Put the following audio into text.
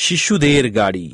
শিশুদের গাড়ি।